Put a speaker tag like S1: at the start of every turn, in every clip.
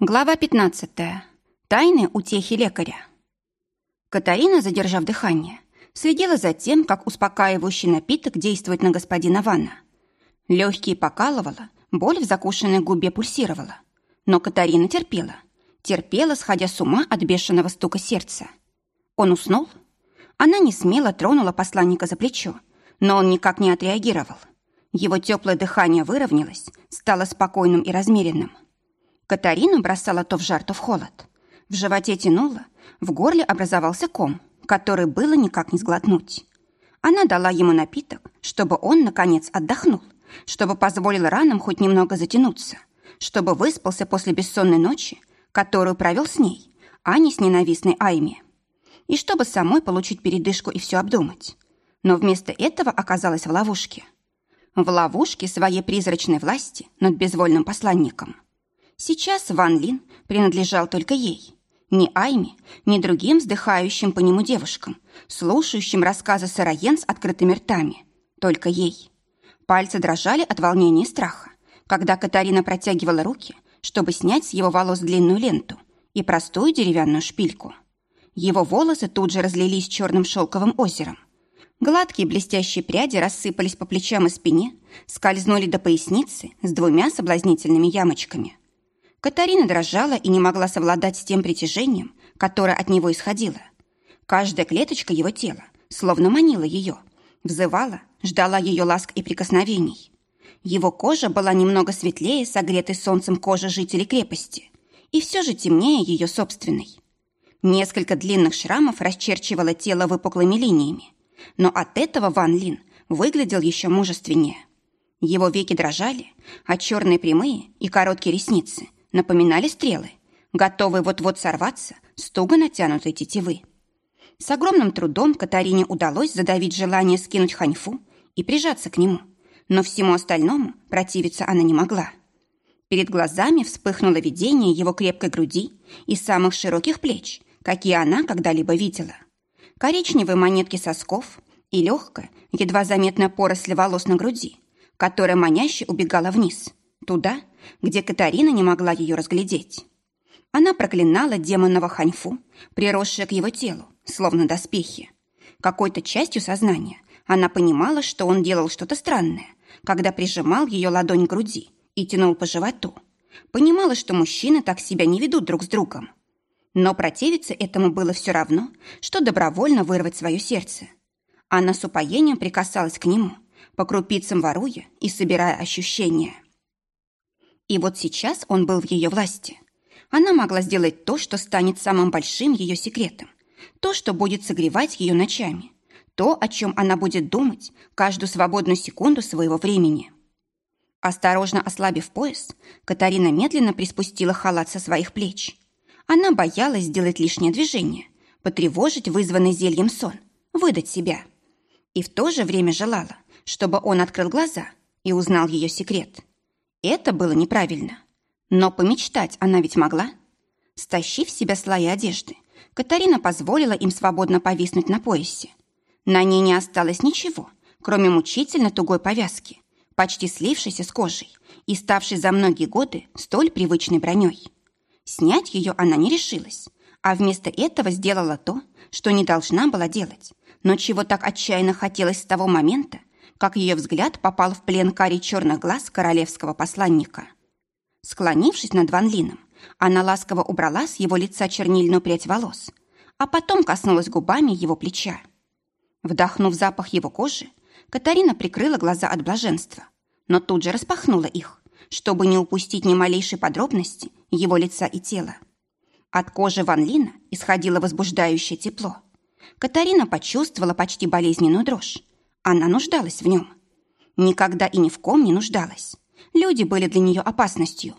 S1: Глава 15. Тайны утехи лекаря. Катарина, задержав дыхание, следила за тем, как успокаивающий напиток действует на господина Ванна. Легкие покалывало, боль в закушенной губе пульсировала. Но Катарина терпела. Терпела, сходя с ума от бешеного стука сердца. Он уснул? Она не смело тронула посланника за плечо, но он никак не отреагировал. Его теплое дыхание выровнялось, стало спокойным и размеренным. Катарину бросала то в жар, то в холод. В животе тянуло, в горле образовался ком, который было никак не сглотнуть. Она дала ему напиток, чтобы он, наконец, отдохнул, чтобы позволил ранам хоть немного затянуться, чтобы выспался после бессонной ночи, которую провел с ней, а не с ненавистной Айми. И чтобы самой получить передышку и все обдумать. Но вместо этого оказалась в ловушке. В ловушке своей призрачной власти над безвольным посланником – Сейчас Ван Лин принадлежал только ей. Ни Айме, ни другим вздыхающим по нему девушкам, слушающим рассказы Сыроен с открытыми ртами. Только ей. Пальцы дрожали от волнения и страха, когда Катарина протягивала руки, чтобы снять с его волос длинную ленту и простую деревянную шпильку. Его волосы тут же разлились черным шелковым озером. Гладкие блестящие пряди рассыпались по плечам и спине, скользнули до поясницы с двумя соблазнительными ямочками – Катарина дрожала и не могла совладать с тем притяжением, которое от него исходило. Каждая клеточка его тела словно манила ее, взывала, ждала ее ласк и прикосновений. Его кожа была немного светлее согретой солнцем кожи жителей крепости и все же темнее ее собственной. Несколько длинных шрамов расчерчивало тело выпуклыми линиями, но от этого Ван Лин выглядел еще мужественнее. Его веки дрожали, а черные прямые и короткие ресницы напоминали стрелы, готовые вот-вот сорваться с туго натянутой тетивы. С огромным трудом Катарине удалось задавить желание скинуть ханьфу и прижаться к нему, но всему остальному противиться она не могла. Перед глазами вспыхнуло видение его крепкой груди и самых широких плеч, какие она когда-либо видела. Коричневые монетки сосков и легкая, едва заметная поросль волос на груди, которая маняще убегала вниз, туда, где Катарина не могла ее разглядеть. Она проклинала демонного ханьфу, приросшее к его телу, словно доспехи. Какой-то частью сознания она понимала, что он делал что-то странное, когда прижимал ее ладонь к груди и тянул по животу. Понимала, что мужчины так себя не ведут друг с другом. Но противиться этому было все равно, что добровольно вырвать свое сердце. Она с упоением прикасалась к нему, по крупицам воруя и собирая ощущения. И вот сейчас он был в ее власти. Она могла сделать то, что станет самым большим ее секретом. То, что будет согревать ее ночами. То, о чем она будет думать каждую свободную секунду своего времени. Осторожно ослабив пояс, Катарина медленно приспустила халат со своих плеч. Она боялась сделать лишнее движение, потревожить вызванный зельем сон, выдать себя. И в то же время желала, чтобы он открыл глаза и узнал ее секрет. Это было неправильно. Но помечтать она ведь могла. Стащив с себя слои одежды, Катарина позволила им свободно повиснуть на поясе. На ней не осталось ничего, кроме мучительно тугой повязки, почти слившейся с кожей и ставшей за многие годы столь привычной броней. Снять ее она не решилась, а вместо этого сделала то, что не должна была делать, но чего так отчаянно хотелось с того момента, как ее взгляд попал в плен карий черных глаз королевского посланника. Склонившись над Ван Лином, она ласково убрала с его лица чернильную прядь волос, а потом коснулась губами его плеча. Вдохнув запах его кожи, Катарина прикрыла глаза от блаженства, но тут же распахнула их, чтобы не упустить ни малейшей подробности его лица и тела. От кожи Ван Лина исходило возбуждающее тепло. Катарина почувствовала почти болезненную дрожь, она нуждалась в нем. Никогда и ни в ком не нуждалась. Люди были для нее опасностью.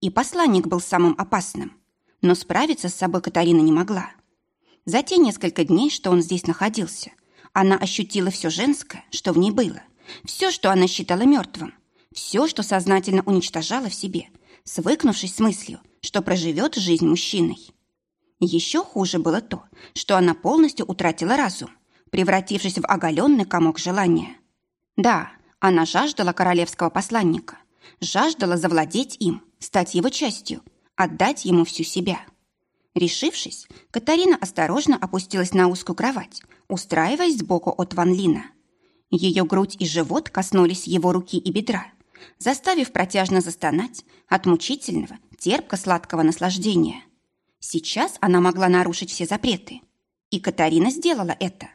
S1: И посланник был самым опасным. Но справиться с собой Катарина не могла. За те несколько дней, что он здесь находился, она ощутила все женское, что в ней было. Все, что она считала мертвым. Все, что сознательно уничтожала в себе, свыкнувшись с мыслью, что проживет жизнь мужчиной. Еще хуже было то, что она полностью утратила разум превратившись в оголенный комок желания. Да, она жаждала королевского посланника, жаждала завладеть им, стать его частью, отдать ему всю себя. Решившись, Катарина осторожно опустилась на узкую кровать, устраиваясь сбоку от Ван Лина. Ее грудь и живот коснулись его руки и бедра, заставив протяжно застонать от мучительного, терпко-сладкого наслаждения. Сейчас она могла нарушить все запреты. И Катарина сделала это.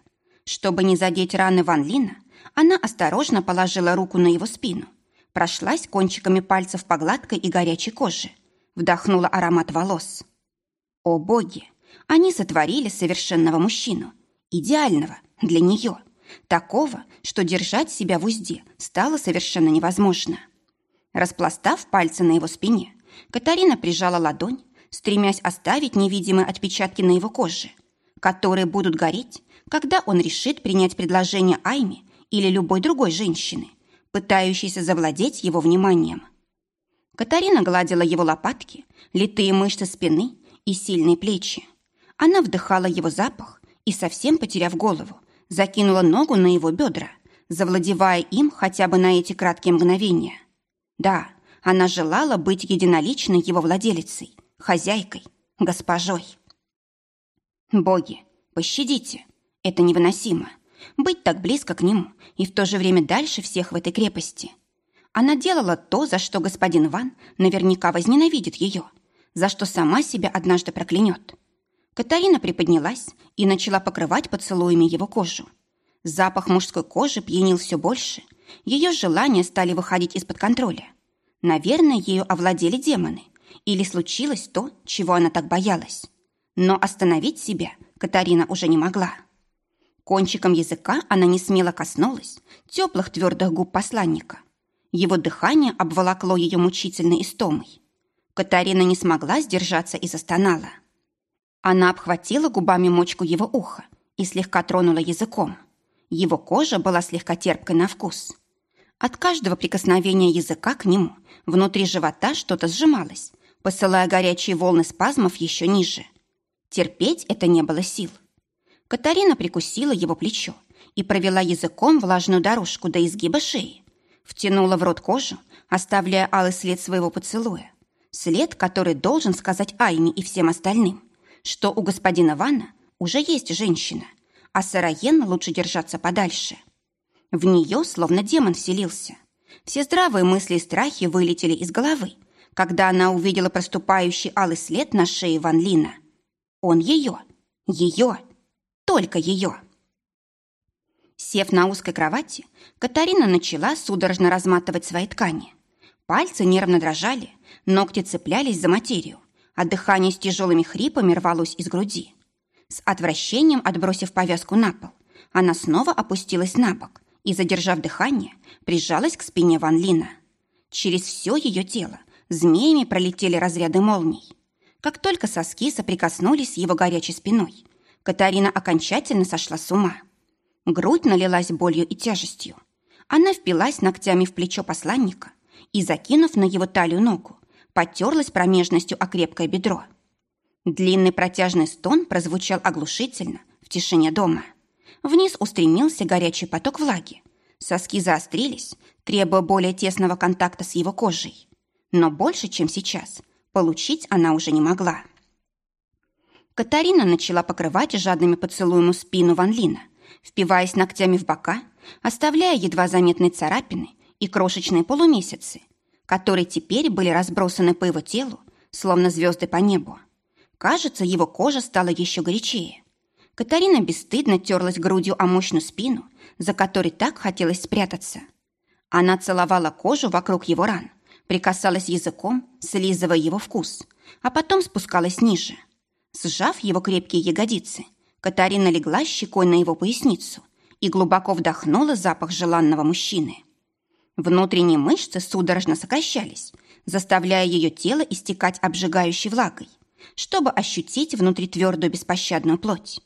S1: Чтобы не задеть раны Ван Лина, она осторожно положила руку на его спину, прошлась кончиками пальцев по гладкой и горячей коже, вдохнула аромат волос. О боги! Они сотворили совершенного мужчину, идеального для нее, такого, что держать себя в узде стало совершенно невозможно. Распластав пальцы на его спине, Катарина прижала ладонь, стремясь оставить невидимые отпечатки на его коже, которые будут гореть, когда он решит принять предложение Айми или любой другой женщины, пытающейся завладеть его вниманием. Катарина гладила его лопатки, литые мышцы спины и сильные плечи. Она вдыхала его запах и, совсем потеряв голову, закинула ногу на его бедра, завладевая им хотя бы на эти краткие мгновения. Да, она желала быть единоличной его владелицей, хозяйкой, госпожой. Боги, пощадите, это невыносимо. Быть так близко к нему и в то же время дальше всех в этой крепости. Она делала то, за что господин Ван наверняка возненавидит ее, за что сама себя однажды проклянет. Катарина приподнялась и начала покрывать поцелуями его кожу. Запах мужской кожи пьянил все больше. Ее желания стали выходить из-под контроля. Наверное, ею овладели демоны. Или случилось то, чего она так боялась. Но остановить себя Катарина уже не могла. Кончиком языка она не смело коснулась теплых твердых губ посланника. Его дыхание обволокло ее мучительной истомой. Катарина не смогла сдержаться и застонала. Она обхватила губами мочку его уха и слегка тронула языком. Его кожа была слегка терпкой на вкус. От каждого прикосновения языка к нему внутри живота что-то сжималось, посылая горячие волны спазмов еще ниже. Терпеть это не было сил. Катарина прикусила его плечо и провела языком влажную дорожку до изгиба шеи. Втянула в рот кожу, оставляя алый след своего поцелуя. След, который должен сказать Айме и всем остальным, что у господина Ванна уже есть женщина, а Сараен лучше держаться подальше. В нее словно демон вселился. Все здравые мысли и страхи вылетели из головы, когда она увидела проступающий алый след на шее Ван Лина. Он ее, ее, только ее. Сев на узкой кровати, Катарина начала судорожно разматывать свои ткани. Пальцы нервно дрожали, ногти цеплялись за материю, а дыхание с тяжелыми хрипами рвалось из груди. С отвращением отбросив повязку на пол, она снова опустилась на бок и, задержав дыхание, прижалась к спине Ван Лина. Через все ее тело змеями пролетели разряды молний. Как только соски соприкоснулись с его горячей спиной, Катарина окончательно сошла с ума. Грудь налилась болью и тяжестью. Она впилась ногтями в плечо посланника и, закинув на его талию ногу, потерлась промежностью о крепкое бедро. Длинный протяжный стон прозвучал оглушительно в тишине дома. Вниз устремился горячий поток влаги. Соски заострились, требуя более тесного контакта с его кожей. Но больше, чем сейчас, получить она уже не могла. Катарина начала покрывать жадными поцелуями спину Ван Лина, впиваясь ногтями в бока, оставляя едва заметные царапины и крошечные полумесяцы, которые теперь были разбросаны по его телу, словно звезды по небу. Кажется, его кожа стала еще горячее. Катарина бесстыдно терлась грудью о мощную спину, за которой так хотелось спрятаться. Она целовала кожу вокруг его ран, прикасалась языком, слизывая его вкус, а потом спускалась ниже – Сжав его крепкие ягодицы, Катарина легла щекой на его поясницу и глубоко вдохнула запах желанного мужчины. Внутренние мышцы судорожно сокращались, заставляя ее тело истекать обжигающей влагой, чтобы ощутить внутри твердую беспощадную плоть.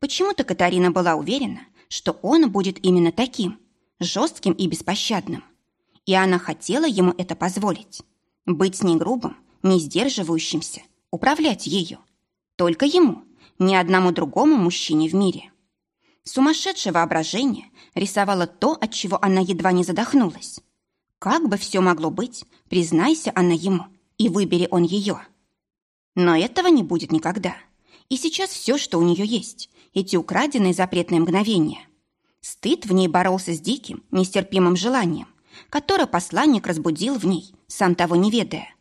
S1: Почему-то Катарина была уверена, что он будет именно таким, жестким и беспощадным. И она хотела ему это позволить. Быть с ней грубым, не сдерживающимся, управлять ею. Только ему, ни одному другому мужчине в мире. Сумасшедшее воображение рисовало то, от чего она едва не задохнулась. Как бы все могло быть, признайся она ему, и выбери он ее. Но этого не будет никогда. И сейчас все, что у нее есть, эти украденные запретные мгновения. Стыд в ней боролся с диким, нестерпимым желанием, которое посланник разбудил в ней, сам того не ведая.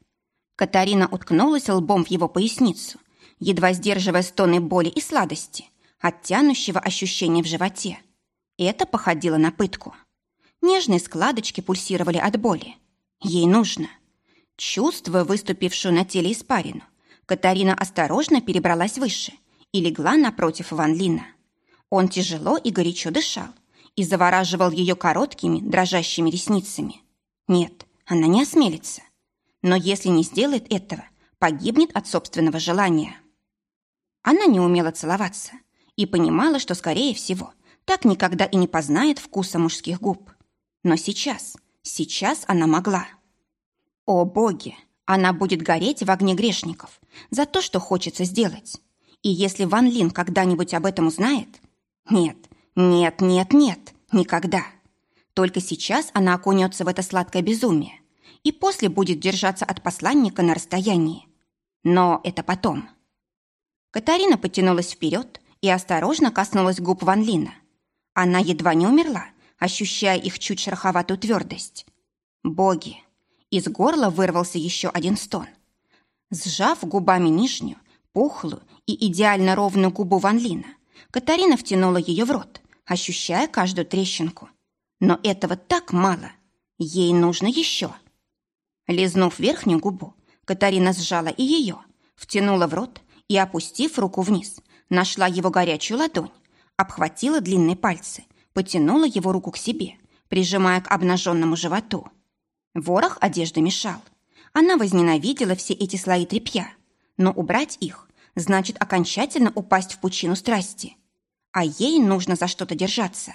S1: Катарина уткнулась лбом в его поясницу, едва сдерживая стоны боли и сладости, от ощущения в животе. Это походило на пытку. Нежные складочки пульсировали от боли. Ей нужно. Чувствуя выступившую на теле испарину, Катарина осторожно перебралась выше и легла напротив Ван Лина. Он тяжело и горячо дышал и завораживал ее короткими, дрожащими ресницами. Нет, она не осмелится. Но если не сделает этого, погибнет от собственного желания. Она не умела целоваться и понимала, что, скорее всего, так никогда и не познает вкуса мужских губ. Но сейчас, сейчас она могла. О, боги! Она будет гореть в огне грешников за то, что хочется сделать. И если Ван Лин когда-нибудь об этом узнает, нет, нет, нет, нет, никогда. Только сейчас она окунется в это сладкое безумие и после будет держаться от посланника на расстоянии. Но это потом. Катарина потянулась вперед и осторожно коснулась губ Ван Лина. Она едва не умерла, ощущая их чуть шероховатую твердость. Боги! Из горла вырвался еще один стон. Сжав губами нижнюю, пухлую и идеально ровную губу Ван Лина, Катарина втянула ее в рот, ощущая каждую трещинку. Но этого так мало. Ей нужно еще. Лизнув верхнюю губу, Катарина сжала и ее, втянула в рот и, опустив руку вниз, нашла его горячую ладонь, обхватила длинные пальцы, потянула его руку к себе, прижимая к обнаженному животу. Ворох одежды мешал. Она возненавидела все эти слои тряпья, но убрать их значит окончательно упасть в пучину страсти. А ей нужно за что-то держаться.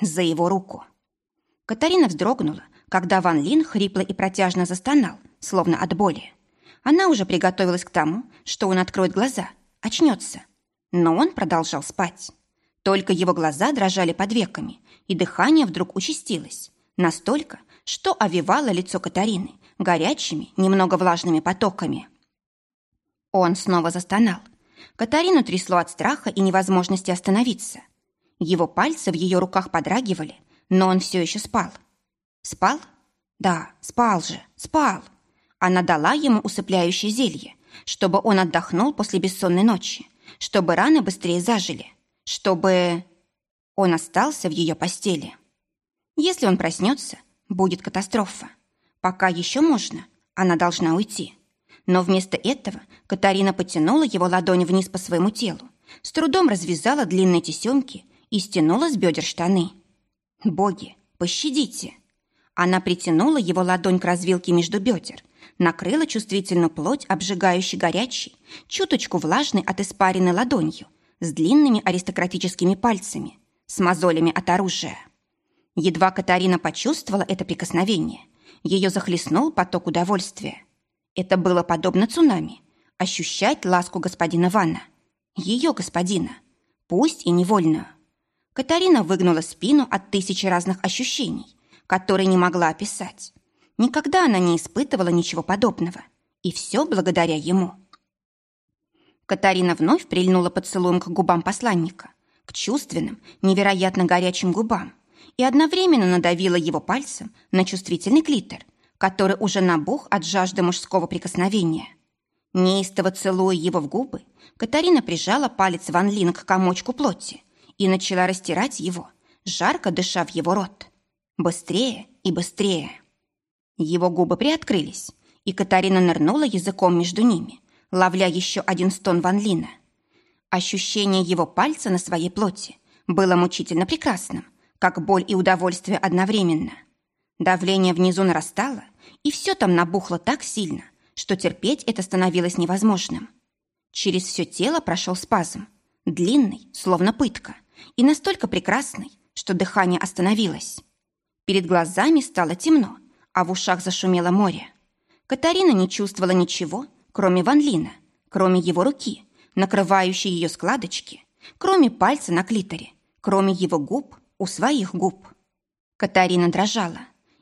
S1: За его руку. Катарина вздрогнула, когда Ван Лин хрипло и протяжно застонал, словно от боли. Она уже приготовилась к тому, что он откроет глаза, очнется. Но он продолжал спать. Только его глаза дрожали под веками, и дыхание вдруг участилось. Настолько, что овивало лицо Катарины горячими, немного влажными потоками. Он снова застонал. Катарину трясло от страха и невозможности остановиться. Его пальцы в ее руках подрагивали, но он все еще спал. Спал? Да, спал же, спал. Она дала ему усыпляющее зелье, чтобы он отдохнул после бессонной ночи, чтобы раны быстрее зажили, чтобы... Он остался в ее постели. Если он проснется, будет катастрофа. Пока еще можно, она должна уйти. Но вместо этого Катарина потянула его ладонь вниз по своему телу, с трудом развязала длинные тесемки и стянула с бедер штаны. «Боги, пощадите!» Она притянула его ладонь к развилке между бедер, накрыла чувствительную плоть, обжигающей горячей, чуточку влажной от испаренной ладонью, с длинными аристократическими пальцами, с мозолями от оружия. Едва Катарина почувствовала это прикосновение, ее захлестнул поток удовольствия. Это было подобно цунами. Ощущать ласку господина Ванна. Ее господина. Пусть и невольную. Катарина выгнула спину от тысячи разных ощущений, которые не могла описать. Никогда она не испытывала ничего подобного. И все благодаря ему. Катарина вновь прильнула поцелуем к губам посланника, к чувственным, невероятно горячим губам, и одновременно надавила его пальцем на чувствительный клитор, который уже набух от жажды мужского прикосновения. Неистово целуя его в губы, Катарина прижала палец Ван Лин к комочку плоти и начала растирать его, жарко дыша в его рот. Быстрее и быстрее. Его губы приоткрылись, и Катарина нырнула языком между ними, ловля еще один стон Ван Лина. Ощущение его пальца на своей плоти было мучительно прекрасным, как боль и удовольствие одновременно. Давление внизу нарастало, и все там набухло так сильно, что терпеть это становилось невозможным. Через все тело прошел спазм, длинный, словно пытка, и настолько прекрасный, что дыхание остановилось. Перед глазами стало темно, а в ушах зашумело море. Катарина не чувствовала ничего, кроме Ван Лина, кроме его руки, накрывающей ее складочки, кроме пальца на клиторе, кроме его губ у своих губ. Катарина дрожала.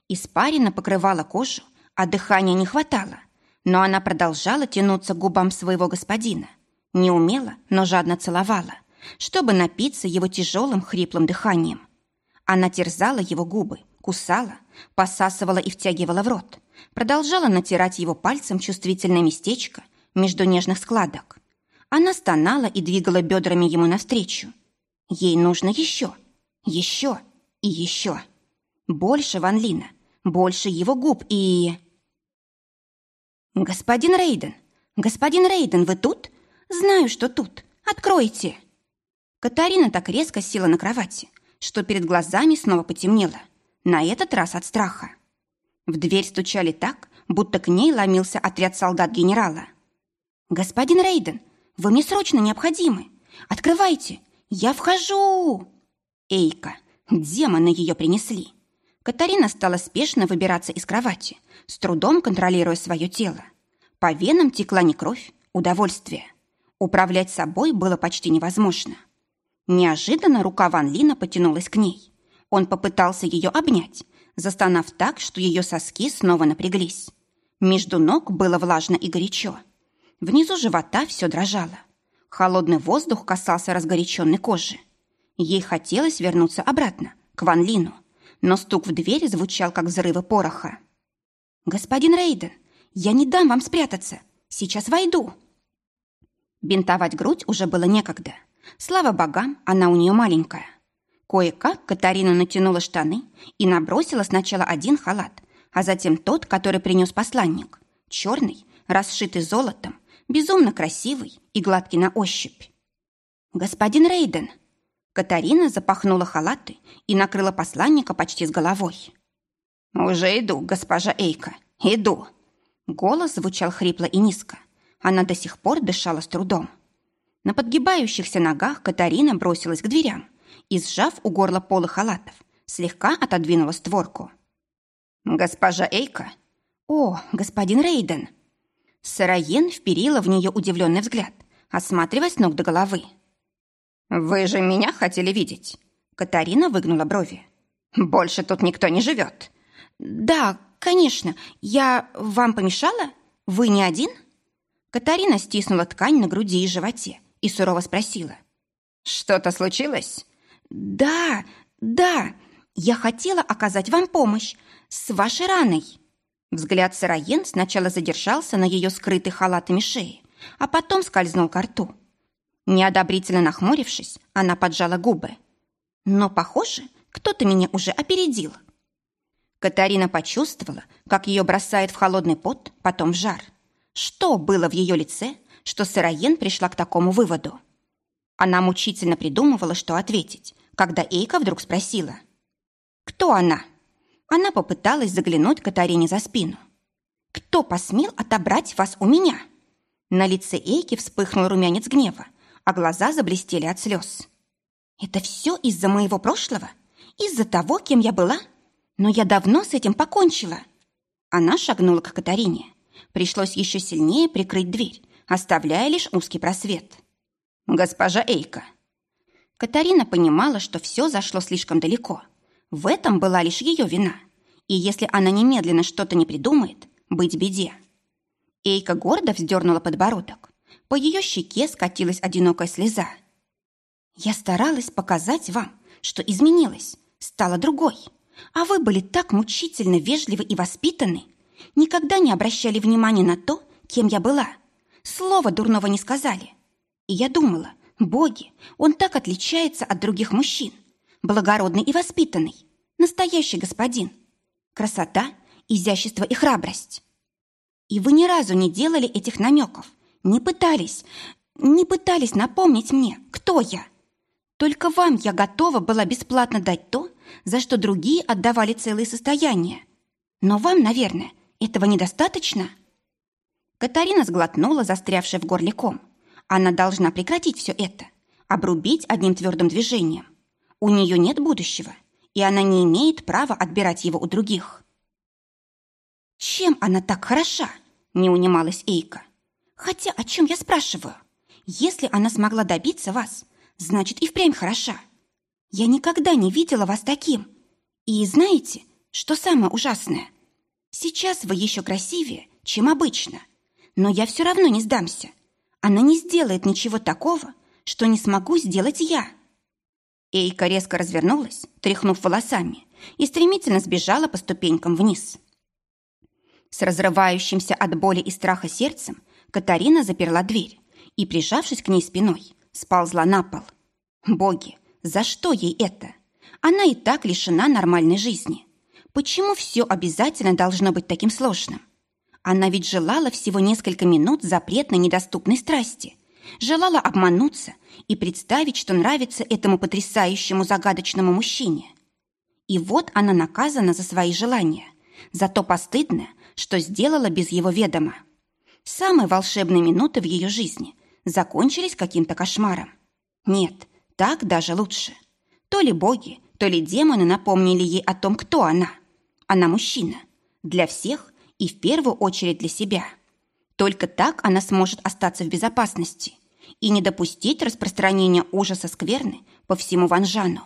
S1: Испарина покрывала кожу, а дыхания не хватало. Но она продолжала тянуться к губам своего господина. Неумело, но жадно целовала, чтобы напиться его тяжелым хриплым дыханием. Она терзала его губы, кусала, посасывала и втягивала в рот, продолжала натирать его пальцем чувствительное местечко между нежных складок. Она стонала и двигала бедрами ему навстречу. Ей нужно еще, еще и еще. Больше Ван Лина, больше его губ и... «Господин Рейден! Господин Рейден, вы тут? Знаю, что тут. Откройте!» Катарина так резко села на кровати, что перед глазами снова потемнело. На этот раз от страха. В дверь стучали так, будто к ней ломился отряд солдат генерала. «Господин Рейден, вы мне срочно необходимы. Открывайте, я вхожу!» Эйка, демоны ее принесли. Катарина стала спешно выбираться из кровати, с трудом контролируя свое тело. По венам текла не кровь, удовольствие. Управлять собой было почти невозможно. Неожиданно рука Ван Лина потянулась к ней. Он попытался ее обнять, застонав так, что ее соски снова напряглись. Между ног было влажно и горячо. Внизу живота все дрожало. Холодный воздух касался разгоряченной кожи. Ей хотелось вернуться обратно, к Ван Лину, но стук в дверь звучал, как взрывы пороха. «Господин Рейден, я не дам вам спрятаться. Сейчас войду». Бинтовать грудь уже было некогда. Слава богам, она у нее маленькая. Кое-как Катарина натянула штаны и набросила сначала один халат, а затем тот, который принес посланник. Черный, расшитый золотом, безумно красивый и гладкий на ощупь. «Господин Рейден!» Катарина запахнула халаты и накрыла посланника почти с головой. «Уже иду, госпожа Эйка, иду!» Голос звучал хрипло и низко. Она до сих пор дышала с трудом. На подгибающихся ногах Катарина бросилась к дверям и, сжав у горла полы халатов, слегка отодвинула створку. «Госпожа Эйка!» «О, господин Рейден!» Сараен вперила в нее удивленный взгляд, осматривая с ног до головы. «Вы же меня хотели видеть?» Катарина выгнула брови. «Больше тут никто не живет». «Да, конечно. Я вам помешала? Вы не один?» Катарина стиснула ткань на груди и животе и сурово спросила. «Что-то случилось?» «Да, да, я хотела оказать вам помощь с вашей раной». Взгляд Сараен сначала задержался на ее скрытой халатами шее, а потом скользнул к рту. Неодобрительно нахмурившись, она поджала губы. «Но, похоже, кто-то меня уже опередил». Катарина почувствовала, как ее бросает в холодный пот, потом в жар. Что было в ее лице, что Сыроен пришла к такому выводу? Она мучительно придумывала, что ответить, когда Эйка вдруг спросила. «Кто она?» Она попыталась заглянуть Катарине за спину. «Кто посмел отобрать вас у меня?» На лице Эйки вспыхнул румянец гнева, а глаза заблестели от слез. «Это все из-за моего прошлого? Из-за того, кем я была? Но я давно с этим покончила!» Она шагнула к Катарине. Пришлось еще сильнее прикрыть дверь, оставляя лишь узкий просвет. «Госпожа Эйка!» Катарина понимала, что все зашло слишком далеко. В этом была лишь ее вина. И если она немедленно что-то не придумает, быть беде. Эйка гордо вздернула подбородок. По ее щеке скатилась одинокая слеза. «Я старалась показать вам, что изменилась, стала другой. А вы были так мучительно вежливы и воспитаны, никогда не обращали внимания на то, кем я была. Слова дурного не сказали. И я думала, боги, он так отличается от других мужчин. Благородный и воспитанный. Настоящий господин. Красота, изящество и храбрость. И вы ни разу не делали этих намеков, не пытались, не пытались напомнить мне, кто я. Только вам я готова была бесплатно дать то, за что другие отдавали целые состояния. Но вам, наверное, этого недостаточно?» Катарина сглотнула застрявший в горле ком. Она должна прекратить все это, обрубить одним твердым движением. У нее нет будущего, и она не имеет права отбирать его у других. «Чем она так хороша?» – не унималась Эйка. «Хотя о чем я спрашиваю? Если она смогла добиться вас, значит и впрямь хороша. Я никогда не видела вас таким. И знаете, что самое ужасное? Сейчас вы еще красивее, чем обычно. Но я все равно не сдамся. Она не сделает ничего такого, что не смогу сделать я. Эйка резко развернулась, тряхнув волосами, и стремительно сбежала по ступенькам вниз. С разрывающимся от боли и страха сердцем Катарина заперла дверь и, прижавшись к ней спиной, сползла на пол. Боги, за что ей это? Она и так лишена нормальной жизни. Почему все обязательно должно быть таким сложным? Она ведь желала всего несколько минут запретной недоступной страсти. Желала обмануться и представить, что нравится этому потрясающему загадочному мужчине. И вот она наказана за свои желания, за то постыдное, что сделала без его ведома. Самые волшебные минуты в ее жизни закончились каким-то кошмаром. Нет, так даже лучше. То ли боги, то ли демоны напомнили ей о том, кто она. Она мужчина. Для всех и в первую очередь для себя. Только так она сможет остаться в безопасности и не допустить распространения ужаса скверны по всему Ванжану.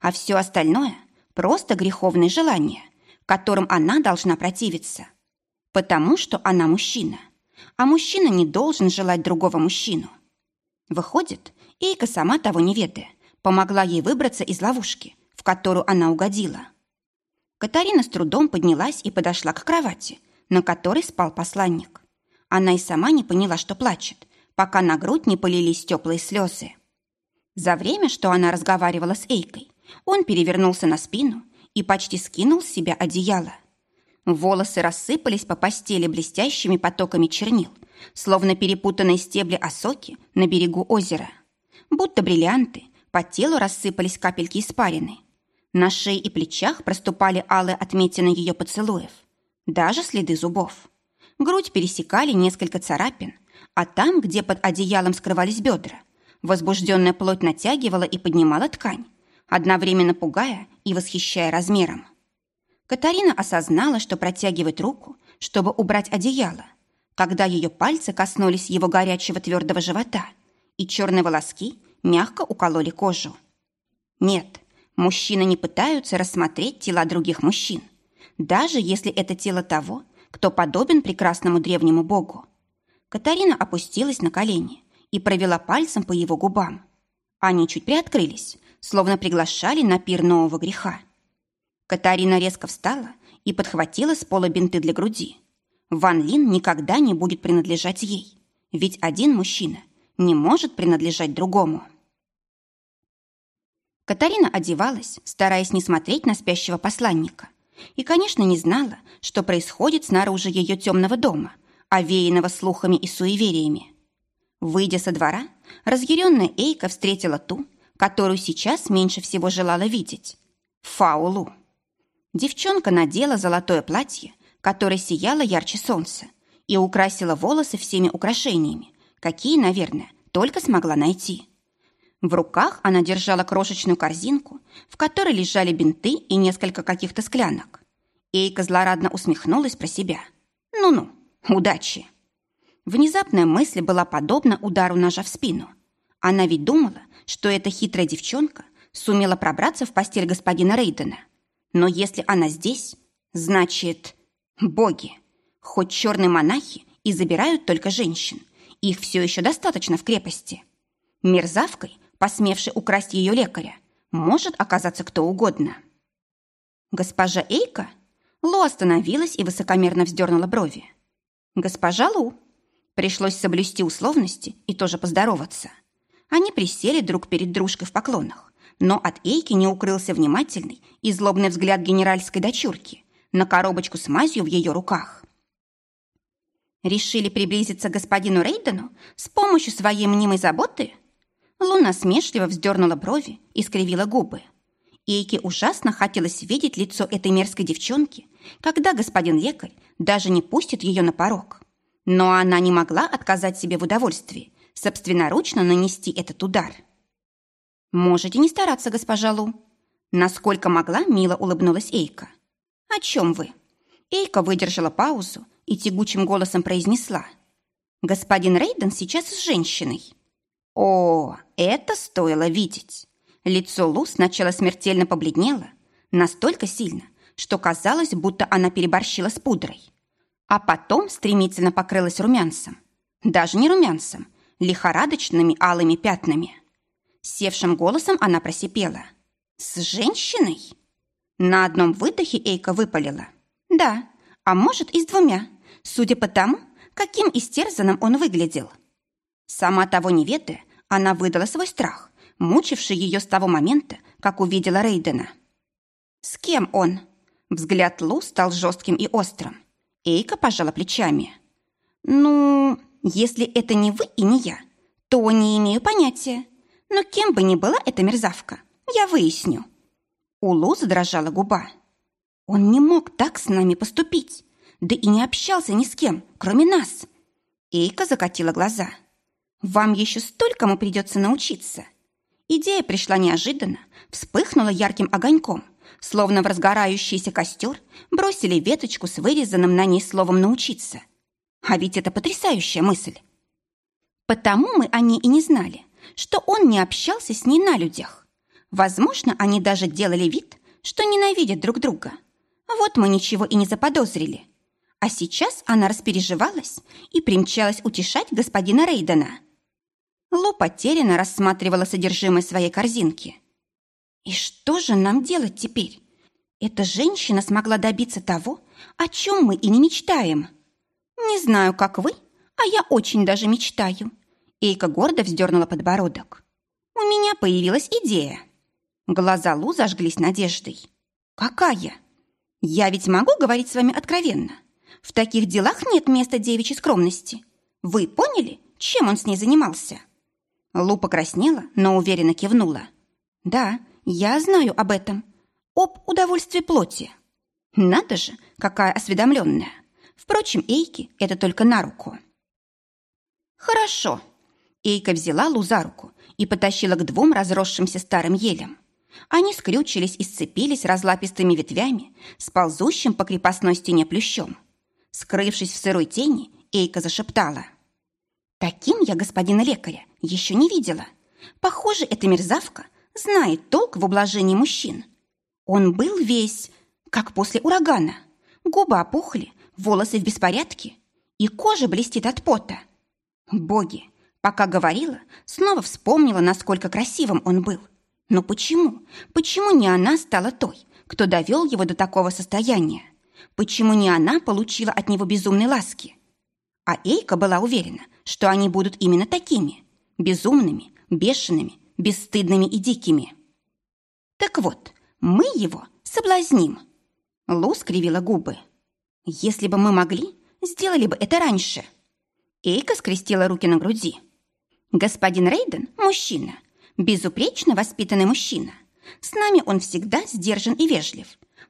S1: А все остальное – просто греховные желания, которым она должна противиться. Потому что она мужчина. А мужчина не должен желать другого мужчину. Выходит, Эйка, сама того не ведая, помогла ей выбраться из ловушки, в которую она угодила. Катарина с трудом поднялась и подошла к кровати, на которой спал посланник. Она и сама не поняла, что плачет, пока на грудь не полились теплые слезы. За время, что она разговаривала с Эйкой, он перевернулся на спину и почти скинул с себя одеяло. Волосы рассыпались по постели блестящими потоками чернил, словно перепутанные стебли осоки на берегу озера. Будто бриллианты, по телу рассыпались капельки испарины. На шее и плечах проступали алые отметины ее поцелуев. Даже следы зубов. Грудь пересекали несколько царапин, а там, где под одеялом скрывались бедра, возбужденная плоть натягивала и поднимала ткань, одновременно пугая и восхищая размером. Катарина осознала, что протягивает руку, чтобы убрать одеяло, когда ее пальцы коснулись его горячего твердого живота, и черные волоски мягко укололи кожу. Нет, мужчины не пытаются рассмотреть тела других мужчин, даже если это тело того, кто подобен прекрасному древнему богу. Катарина опустилась на колени и провела пальцем по его губам. Они чуть приоткрылись, словно приглашали на пир нового греха. Катарина резко встала и подхватила с пола бинты для груди. Ван Лин никогда не будет принадлежать ей, ведь один мужчина не может принадлежать другому. Катарина одевалась, стараясь не смотреть на спящего посланника, и, конечно, не знала, что происходит снаружи ее темного дома, овеянного слухами и суевериями. Выйдя со двора, разъяренная Эйка встретила ту, которую сейчас меньше всего желала видеть – Фаулу. Девчонка надела золотое платье, которое сияло ярче солнца, и украсила волосы всеми украшениями, какие, наверное, только смогла найти. В руках она держала крошечную корзинку, в которой лежали бинты и несколько каких-то склянок. Эйка злорадно усмехнулась про себя. «Ну-ну, удачи!» Внезапная мысль была подобна удару ножа в спину. Она ведь думала, что эта хитрая девчонка сумела пробраться в постель господина Рейдена. Но если она здесь, значит... Боги! Хоть черные монахи и забирают только женщин, их все еще достаточно в крепости. Мерзавкой посмевший украсть ее лекаря, может оказаться кто угодно. Госпожа Эйка? Лу остановилась и высокомерно вздернула брови. Госпожа Лу. Пришлось соблюсти условности и тоже поздороваться. Они присели друг перед дружкой в поклонах, но от Эйки не укрылся внимательный и злобный взгляд генеральской дочурки на коробочку с мазью в ее руках. Решили приблизиться к господину Рейдену с помощью своей мнимой заботы? Луна смешливо вздернула брови и скривила губы. Эйке ужасно хотелось видеть лицо этой мерзкой девчонки, когда господин лекарь даже не пустит ее на порог. Но она не могла отказать себе в удовольствии собственноручно нанести этот удар. «Можете не стараться, госпожа Лу». Насколько могла, мило улыбнулась Эйка. «О чем вы?» Эйка выдержала паузу и тягучим голосом произнесла. «Господин Рейден сейчас с женщиной». О, это стоило видеть. Лицо Лу сначала смертельно побледнело, настолько сильно, что казалось, будто она переборщила с пудрой. а потом стремительно покрылась румянцем. Даже не румянцем, лихорадочными алыми пятнами. Севшим голосом она просипела. «С женщиной?» На одном выдохе Эйка выпалила. «Да, а может и с двумя, судя по тому, каким истерзанным он выглядел». Сама того не ведая, она выдала свой страх, мучивший ее с того момента, как увидела Рейдена. «С кем он?» Взгляд Лу стал жестким и острым. Эйка пожала плечами. «Ну, если это не вы и не я, то не имею понятия. Но кем бы ни была эта мерзавка, я выясню». У Лу задрожала губа. «Он не мог так с нами поступить, да и не общался ни с кем, кроме нас». Эйка закатила глаза. «Вам еще столькому придется научиться». Идея пришла неожиданно, вспыхнула ярким огоньком, словно в разгорающийся костер бросили веточку с вырезанным на ней словом «научиться». А ведь это потрясающая мысль. Потому мы о ней и не знали, что он не общался с ней на людях. Возможно, они даже делали вид, что ненавидят друг друга. Вот мы ничего и не заподозрили. А сейчас она распереживалась и примчалась утешать господина Рейдена. Лу потерянно рассматривала содержимое своей корзинки. И что же нам делать теперь? Эта женщина смогла добиться того, о чем мы и не мечтаем. Не знаю, как вы, а я очень даже мечтаю. Эйка гордо вздернула подбородок. У меня появилась идея. Глаза Лу зажглись надеждой. Какая? Я ведь могу говорить с вами откровенно. В таких делах нет места девичьей скромности. Вы поняли, чем он с ней занимался? Лу покраснела, но уверенно кивнула. Да, я знаю об этом. Об удовольствии плоти. Надо же, какая осведомленная. Впрочем, Эйке это только на руку. Хорошо. Эйка взяла Лу за руку и потащила к двум разросшимся старым елям. Они скрючились и сцепились разлапистыми ветвями с ползущим по крепостной стене плющом. Скрывшись в сырой тени, Эйка зашептала. «Таким я господина лекаря еще не видела. Похоже, эта мерзавка знает толк в ублажении мужчин. Он был весь, как после урагана. Губы опухли, волосы в беспорядке, и кожа блестит от пота. Боги, пока говорила, снова вспомнила, насколько красивым он был. Но почему? Почему не она стала той, кто довел его до такого состояния? Почему не она получила от него безумной ласки? А Эйка была уверена, что они будут именно такими – безумными, бешеными, бесстыдными и дикими. Так вот, мы его соблазним. Лу скривила губы. Если бы мы могли, сделали бы это раньше. Эйка скрестила руки на груди. Господин Рейден – мужчина, безупречно воспитанный мужчина. С нами он всегда сдержан и вежлив.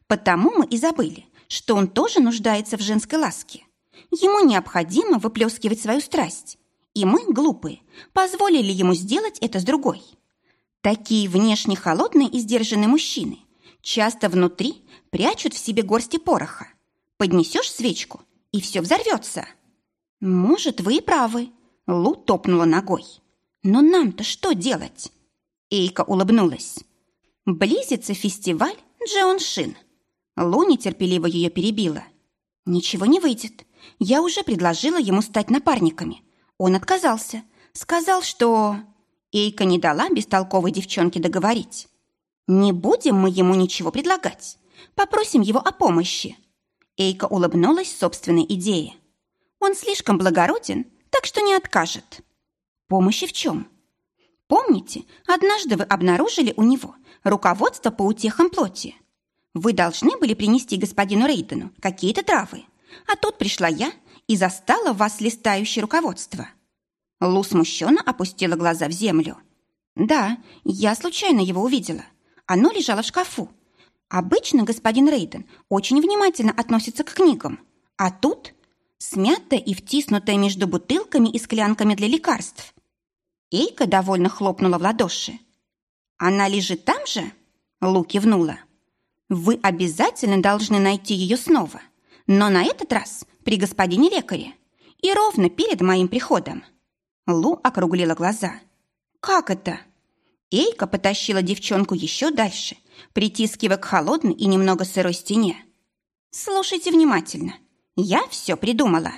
S1: Потому мы и забыли, что он тоже нуждается в женской ласке. Ему необходимо выплескивать свою страсть. И мы, глупые, позволили ему сделать это с другой. Такие внешне холодные и сдержанные мужчины часто внутри прячут в себе горсти пороха. Поднесешь свечку, и все взорвется. Может, вы и правы. Лу топнула ногой. Но нам-то что делать? Эйка улыбнулась. Близится фестиваль Джеон Шин. Лу нетерпеливо ее перебила. Ничего не выйдет. Я уже предложила ему стать напарниками. Он отказался. Сказал, что... Эйка не дала бестолковой девчонке договорить. «Не будем мы ему ничего предлагать. Попросим его о помощи». Эйка улыбнулась собственной идее. «Он слишком благороден, так что не откажет». «Помощи в чем?» «Помните, однажды вы обнаружили у него руководство по утехам плоти? Вы должны были принести господину Рейдену какие-то травы, а тут пришла я и застала вас листающее руководство». Лу смущенно опустила глаза в землю. «Да, я случайно его увидела. Оно лежало в шкафу. Обычно господин Рейден очень внимательно относится к книгам. А тут смятая и втиснутая между бутылками и склянками для лекарств. Эйка довольно хлопнула в ладоши. «Она лежит там же?» Лу кивнула. «Вы обязательно должны найти ее снова, но на этот раз при господине лекаре и ровно перед моим приходом». Лу округлила глаза. «Как это?» Эйка потащила девчонку еще дальше, притискивая к холодной и немного сырой стене. «Слушайте внимательно. Я все придумала.